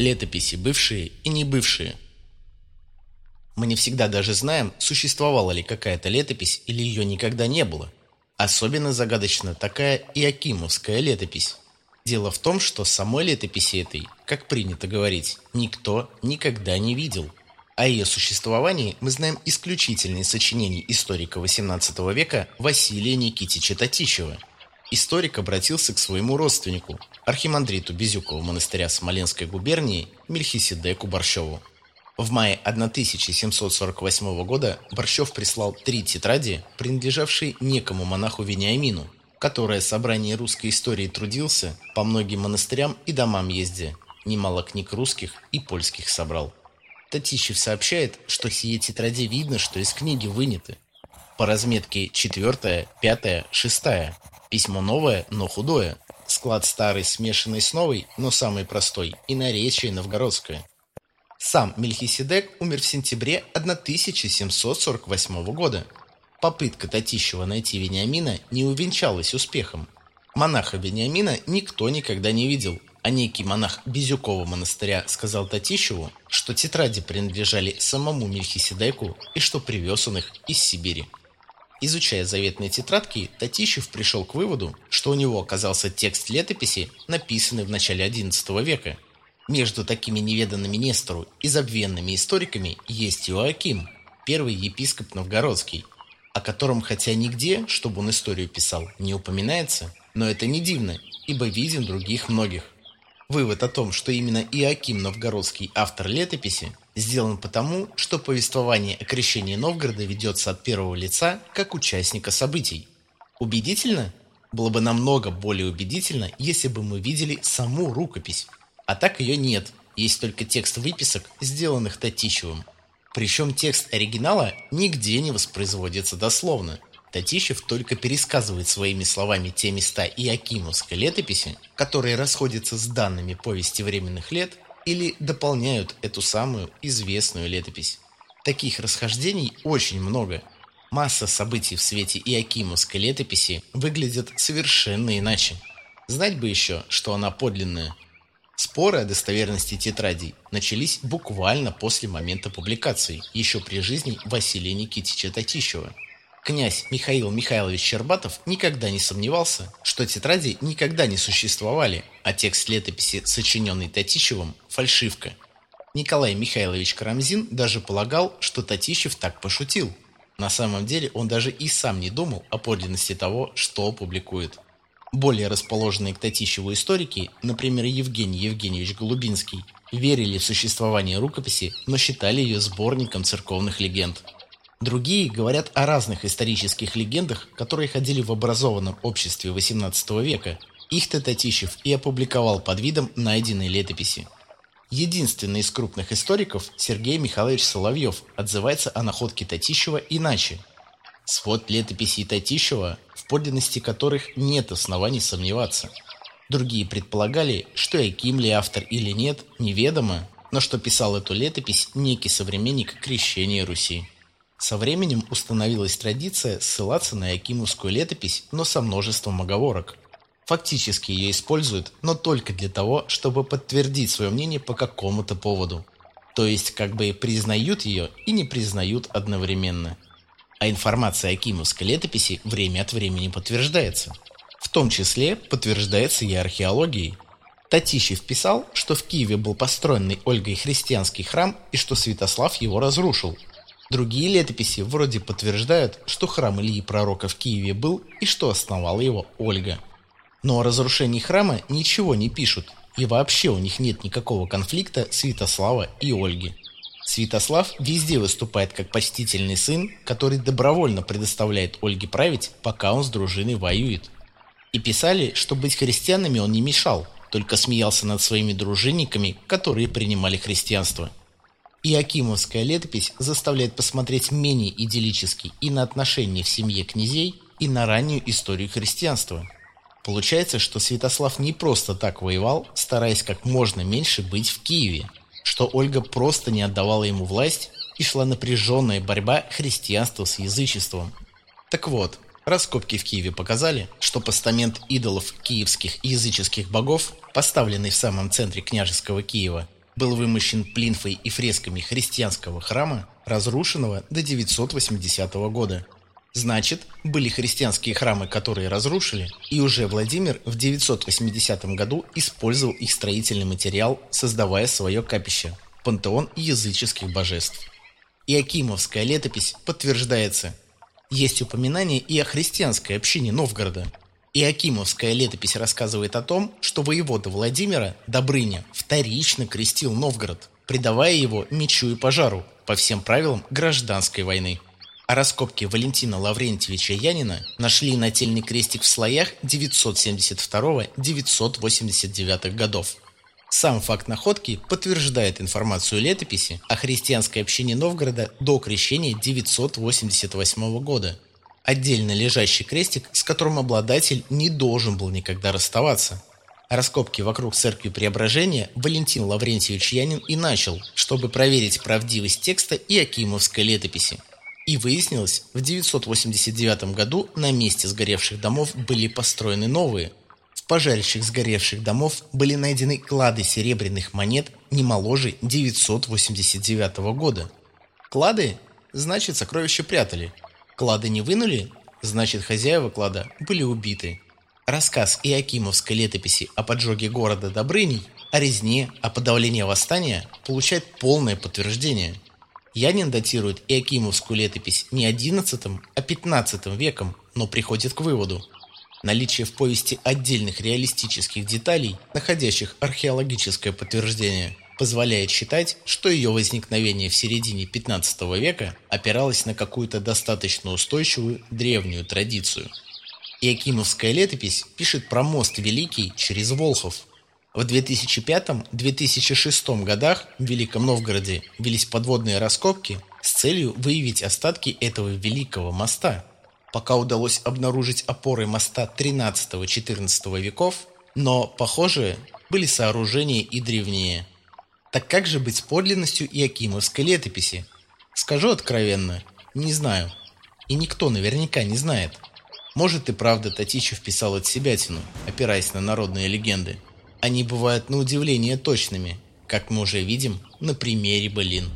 Летописи бывшие и не бывшие. Мы не всегда даже знаем, существовала ли какая-то летопись или ее никогда не было. Особенно загадочна такая Иакимовская летопись. Дело в том, что самой летописи этой, как принято говорить, никто никогда не видел. О ее существовании мы знаем исключительно из сочинений историка XVIII века Василия Никитича Татищева – историк обратился к своему родственнику, архимандриту Безюкова монастыря Смоленской губернии Мельхиседеку Борщеву. В мае 1748 года Борщев прислал три тетради, принадлежавшие некому монаху Вениамину, которое собрание русской истории трудился, по многим монастырям и домам ездя, немало книг русских и польских собрал. Татищев сообщает, что сие тетради видно, что из книги выняты. По разметке четвертая, пятая, шестая – Письмо новое, но худое. Склад старый, смешанный с новой, но самый простой. И наречие новгородское. Сам Мельхиседек умер в сентябре 1748 года. Попытка Татищева найти Вениамина не увенчалась успехом. Монаха Вениамина никто никогда не видел, а некий монах Безюкова монастыря сказал Татищеву, что тетради принадлежали самому Мельхиседеку и что привез он их из Сибири. Изучая заветные тетрадки, Татищев пришел к выводу, что у него оказался текст летописи, написанный в начале XI века. Между такими неведанными Нестору и забвенными историками есть Иоаким, первый епископ новгородский, о котором хотя нигде, чтобы он историю писал, не упоминается, но это не дивно, ибо виден других многих. Вывод о том, что именно Иоаким Новгородский автор летописи, сделан потому, что повествование о крещении Новгорода ведется от первого лица, как участника событий. Убедительно? Было бы намного более убедительно, если бы мы видели саму рукопись. А так ее нет, есть только текст выписок, сделанных Татищевым. Причем текст оригинала нигде не воспроизводится дословно – Татищев только пересказывает своими словами те места Иакимовской летописи, которые расходятся с данными повести временных лет или дополняют эту самую известную летопись. Таких расхождений очень много. Масса событий в свете Иакимовской летописи выглядят совершенно иначе. Знать бы еще, что она подлинная. Споры о достоверности тетрадей начались буквально после момента публикации, еще при жизни Василия Никитича Татищева – Князь Михаил Михайлович Щербатов никогда не сомневался, что тетради никогда не существовали, а текст летописи, сочиненный Татищевым, – фальшивка. Николай Михайлович Карамзин даже полагал, что Татищев так пошутил. На самом деле он даже и сам не думал о подлинности того, что публикует. Более расположенные к Татищеву историки, например, Евгений Евгеньевич Голубинский, верили в существование рукописи, но считали ее сборником церковных легенд – Другие говорят о разных исторических легендах, которые ходили в образованном обществе XVIII века. Их-то Татищев и опубликовал под видом найденной летописи. Единственный из крупных историков, Сергей Михайлович Соловьев, отзывается о находке Татищева иначе. Свод летописей Татищева, в подлинности которых нет оснований сомневаться. Другие предполагали, что Яким ли автор или нет, неведомо, но что писал эту летопись некий современник крещения Руси. Со временем установилась традиция ссылаться на Якимовскую летопись, но со множеством оговорок. Фактически ее используют, но только для того, чтобы подтвердить свое мнение по какому-то поводу. То есть как бы признают ее и не признают одновременно. А информация о Кимовской летописи время от времени подтверждается. В том числе подтверждается и археологией. Татищев писал, что в Киеве был построенный Ольгой христианский храм и что Святослав его разрушил – Другие летописи вроде подтверждают, что храм Ильи Пророка в Киеве был и что основала его Ольга. Но о разрушении храма ничего не пишут, и вообще у них нет никакого конфликта Святослава и Ольги. Святослав везде выступает как почтительный сын, который добровольно предоставляет Ольге править, пока он с дружиной воюет. И писали, что быть христианами он не мешал, только смеялся над своими дружинниками, которые принимали христианство – Иакимовская летопись заставляет посмотреть менее идиллически и на отношения в семье князей, и на раннюю историю христианства. Получается, что Святослав не просто так воевал, стараясь как можно меньше быть в Киеве, что Ольга просто не отдавала ему власть и шла напряженная борьба христианства с язычеством. Так вот, раскопки в Киеве показали, что постамент идолов киевских языческих богов, поставленный в самом центре княжеского Киева, был вымощен плинфой и фресками христианского храма, разрушенного до 980 года. Значит, были христианские храмы, которые разрушили, и уже Владимир в 980 году использовал их строительный материал, создавая свое капище – пантеон языческих божеств. Иакимовская летопись подтверждается. Есть упоминание и о христианской общине Новгорода. Иакимовская летопись рассказывает о том, что воевода Владимира, Добрыня, вторично крестил Новгород, предавая его мечу и пожару по всем правилам гражданской войны. А раскопки Валентина Лаврентьевича Янина нашли нательный крестик в слоях 972-989 годов. Сам факт находки подтверждает информацию летописи о христианской общине Новгорода до крещения 988 года. Отдельно лежащий крестик, с которым обладатель не должен был никогда расставаться. Раскопки вокруг церкви Преображения Валентин Лаврентьевич Янин и начал, чтобы проверить правдивость текста и Акимовской летописи. И выяснилось, в 989 году на месте сгоревших домов были построены новые. В пожарищах сгоревших домов были найдены клады серебряных монет не моложе 989 года. Клады, значит, сокровища прятали. Клады не вынули, значит, хозяева клада были убиты. Рассказ Иакимовской летописи о поджоге города Добрыней, о резне, о подавлении восстания получает полное подтверждение – Янин датирует Иакимовскую летопись не XI, а XV веком, но приходит к выводу. Наличие в повести отдельных реалистических деталей, находящих археологическое подтверждение, позволяет считать, что ее возникновение в середине XV века опиралось на какую-то достаточно устойчивую древнюю традицию. Иакимовская летопись пишет про мост Великий через Волхов, в 2005-2006 годах в Великом Новгороде велись подводные раскопки с целью выявить остатки этого великого моста. Пока удалось обнаружить опоры моста 13-14 веков, но, похоже, были сооружения и древнее. Так как же быть с подлинностью Иакимовской летописи? Скажу откровенно, не знаю. И никто наверняка не знает. Может и правда Татичев писал от себятину, опираясь на народные легенды. Они бывают на удивление точными, как мы уже видим на примере былин.